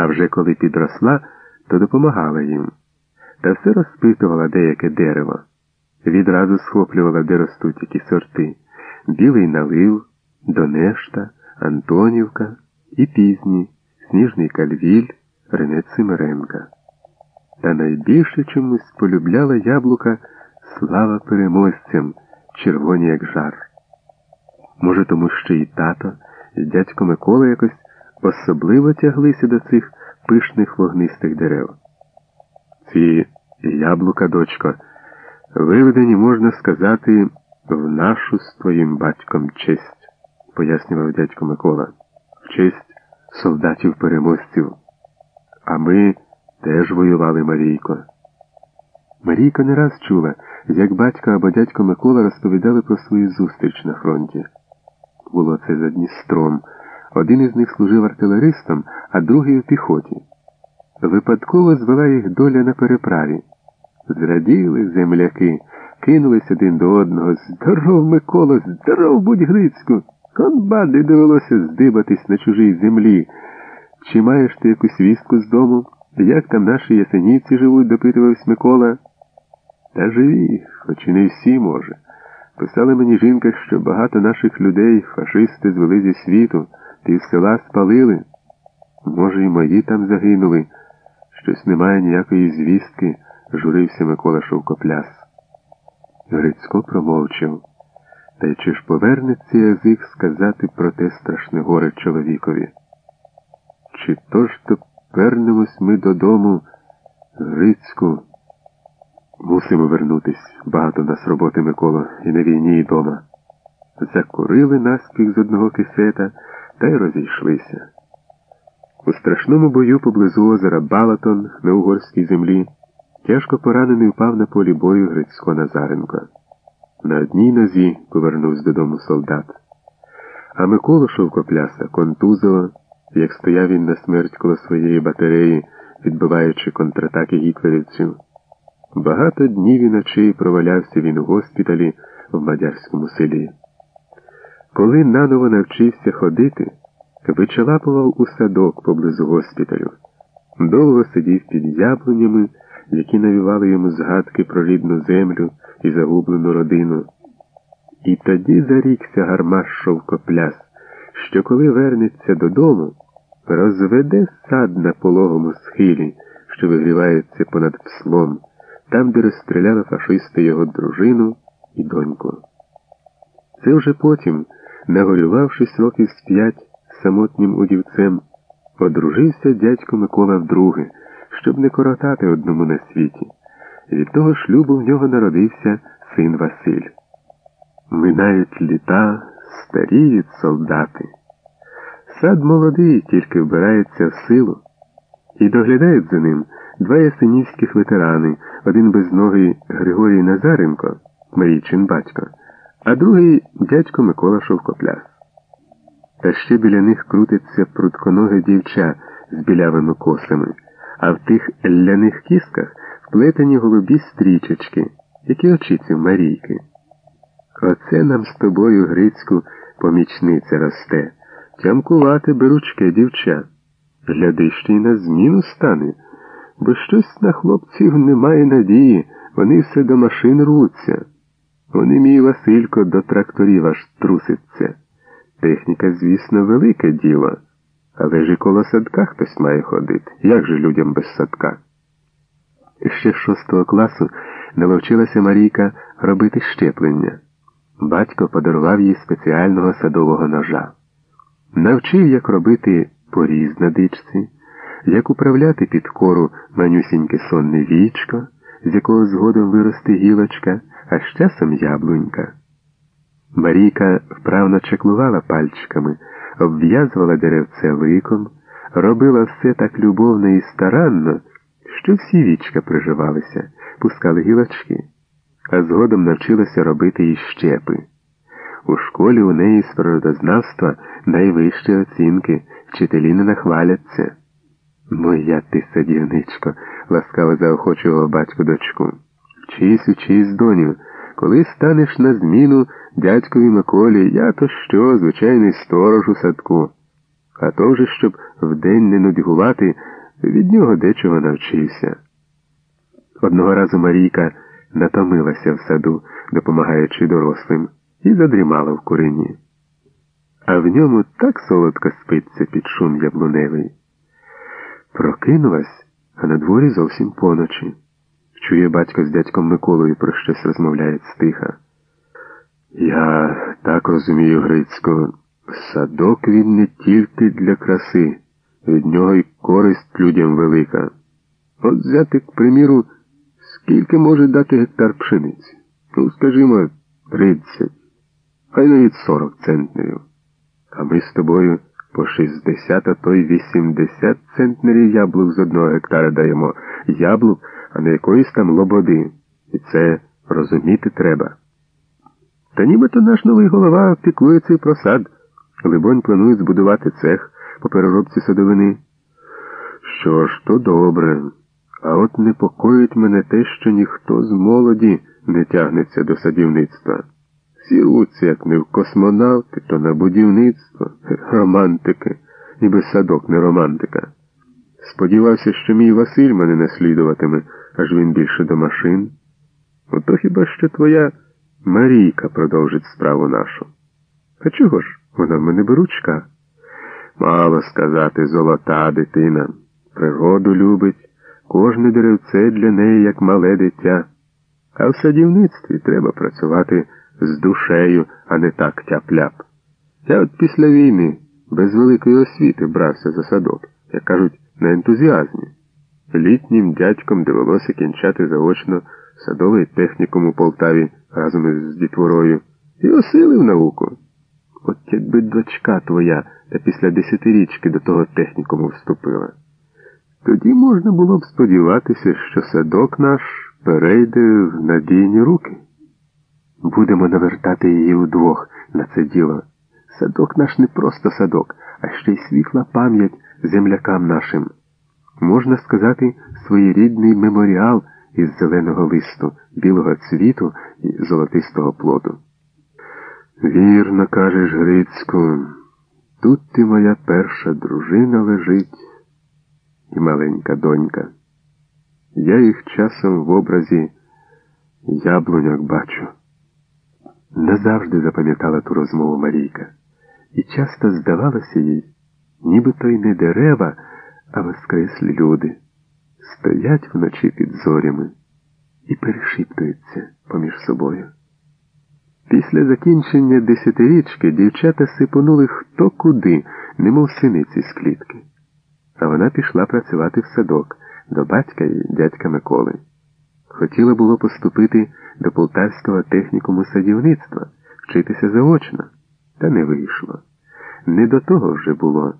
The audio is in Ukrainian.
а вже коли підросла, то допомагала їм. Та все розпитувала деяке дерево. Відразу схоплювала, де ростуть які сорти білий налив, Донешта, Антонівка і пізні, Сніжний Кальвіль, Ренець Семеренка. Та найбільше чомусь полюбляла яблука слава переможцям, червоні, як жар. Може, тому що і тато, і дядько Микола якось особливо тяглися до цих пишних вогнистих дерев. Ці яблука, дочко, виведені, можна сказати, в нашу з твоїм батьком честь, пояснював дядько Микола, в честь солдатів-переможців. А ми теж воювали Марійко. Марійка не раз чула, як батько або дядько Микола розповідали про свою зустріч на фронті. Було це за Дністром. Один із них служив артилеристом, а другий у піхоті. Випадково звела їх доля на переправі. Зраділи земляки, кинулись один до одного. Здоров, Микола, здоров, будь Грицьку! Конбади довелося здибатись на чужій землі. Чи маєш ти якусь вістку з дому? Як там наші ясенівці живуть, допитувався Микола. Та живі, хоч і не всі, може. Писала мені жінка, що багато наших людей фашисти звели зі світу, ти в села спалили. Може, і мої там загинули. Щось немає ніякої звістки, журився Микола Шовкопляс. Грицько промовчав. Та й чи ж повернеться язик сказати про те страшне горе чоловікові? Чи то ж то вернемось ми додому, Грицьку? Мусимо вернутись. Багато нас роботи, Микола, і на війні, і дома. Закурили наспіх з одного кисета та й розійшлися. У страшному бою поблизу озера Балатон на угорській землі тяжко поранений впав на полі бою Грицько Назаренко. На одній нозі повернувся додому солдат. А Миколу Шовкопляса контузило, як стояв він на смерть коло своєї батареї, відбиваючи контратаки гітлерівців. Багато днів і ночей провалявся він у госпіталі в мадярському селі. Коли наново навчився ходити, вичалапував у садок поблизу госпіталю, довго сидів під яблунями, які навівали йому згадки про рідну землю і загублену родину. І тоді зарікся гармаш шовкопляс, що коли вернеться додому, розведе сад на пологому схилі, що вигрівається понад пслом там, де розстріляли фашисти його дружину і доньку. Це вже потім, нагорювавшись років з п'ять самотнім удівцем, одружився дядько Микола вдруге, щоб не коротати одному на світі. Від того шлюбу в нього народився син Василь. Минають літа, старіють солдати. Сад молодий, тільки вбирається в силу, і доглядають за ним два ясенівських ветерани, один безногий Григорій Назаренко, Марійчин батько, а другий дядько Микола Шовкопляс. Та ще біля них крутиться прутконоге дівча з білявими косами, а в тих ляних кісках вплетені голубі стрічечки, які очіці Марійки. Оце нам з тобою, Грицьку, помічниця росте. Тямкувати беручке дівча. Гляди, ще й на зміну стане бо щось на хлопців немає надії, вони все до машин рвуться. Вони, мій Василько, до тракторів аж труситься. Техніка, звісно, велике діло, але ж і коло садка хтось має ходити. Як же людям без садка? Ще з шостого класу навчилася Марійка робити щеплення. Батько подарував їй спеціального садового ножа. Навчив, як робити поріз на дичці як управляти під кору манюсіньке сонне вічко, з якого згодом виросте гілочка, а з часом яблунька. Марійка вправно чеклувала пальчиками, обв'язувала деревце ликом, робила все так любовно і старанно, що всі вічка приживалися, пускали гілочки, а згодом навчилася робити і щепи. У школі у неї з природознавства найвищі оцінки, вчителі не нахваляться. Моя ти садівничко, ласкаво заохочував батько дочку. Вчись, учись, доню. Коли станеш на зміну дядькові Миколі, я то що, звичайний сторож у садку. А то вже, щоб вдень не нудьгувати, від нього дечого навчився. Одного разу Марійка натомилася в саду, допомагаючи дорослим, і задрімала в курині. А в ньому так солодко спиться під шум яблуневий. Прокинулась, а на дворі зовсім поночі. Чує батько з дядьком Миколою про щось розмовляють стиха. Я так розумію, Грицько, садок він не тільки для краси, від нього й користь людям велика. От взяти, к приміру, скільки може дати гектар пшениці? Ну, скажімо, 30, хай навіть 40 центнерів. А ми з тобою по 60, а то й 80 центнерів яблук з одного гектара даємо. Яблук, а не якоїсь там лободи. І це розуміти треба. Та нібито наш новий голова піклується і про сад. Либонь планують збудувати цех по переробці садовини. Що ж, то добре. А от непокоїть мене те, що ніхто з молоді не тягнеться до садівництва. Всі рвуться, як не в космонавти, то на будівництво, романтики, ніби садок не романтика. Сподівався, що мій Василь мене наслідуватиме, аж він більше до машин. Ото хіба що твоя Марійка продовжить справу нашу. А чого ж? Вона в мене беручка. Мало сказати, золота дитина. Природу любить, кожне деревце для неї як мале дитя. А в садівництві треба працювати з душею, а не так тяп-ляп. Я от після війни без великої освіти брався за садок, як кажуть, на ентузіазмі. Літнім дядьком довелося кінчати заочно садовий технікум у Полтаві разом із дітворою і осилив науку. От якби дочка твоя та після десятирічки до того технікуму вступила. Тоді можна було б сподіватися, що садок наш перейде в надійні руки. Будемо навертати її удвох на це діло. Садок наш не просто садок, а ще й світла пам'ять землякам нашим. Можна сказати, своєрідний меморіал із зеленого листу, білого цвіту і золотистого плоду. Вірно, кажеш, Грицьку, тут ти моя перша дружина лежить і маленька донька. Я їх часом в образі яблуняк бачу. Назавжди запам'ятала ту розмову Марійка, і часто здавалося їй, ніби то й не дерева, а воскреслі люди стоять вночі під зорями і перешіптуються поміж собою. Після закінчення десятирічки дівчата сипонули хто куди, немов синиці з клітки. А вона пішла працювати в садок до батька і дядька Миколи. Хотіла було поступити до полтавського технікуму садівництва, вчитися заочно, та не вийшло. Не до того вже було.